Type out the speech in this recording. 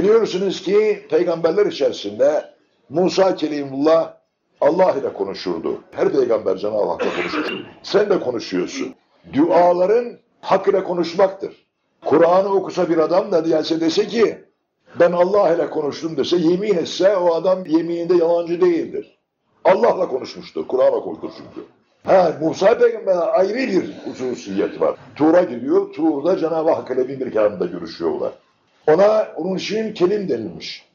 Biliyorsunuz ki peygamberler içerisinde Musa Kelimullah Allah ile konuşurdu. Her peygamber Cenab-ı Hak'la konuşur. Sen de konuşuyorsun. Duaların hak ile konuşmaktır. Kur'an'ı okusa bir adam da gelse dese ki ben Allah ile konuştum dese yemin etse o adam yemininde yalancı değildir. Allah'la konuşmuştur. Kur'an okurdur çünkü. Ha, Musa peygamberle ayrı bir hususiyet var. Tur'a gidiyor. Tur'da Cenab-ı Hak ile bir kelamda görüşüyorlar. Ona onun için kelim denilmiş.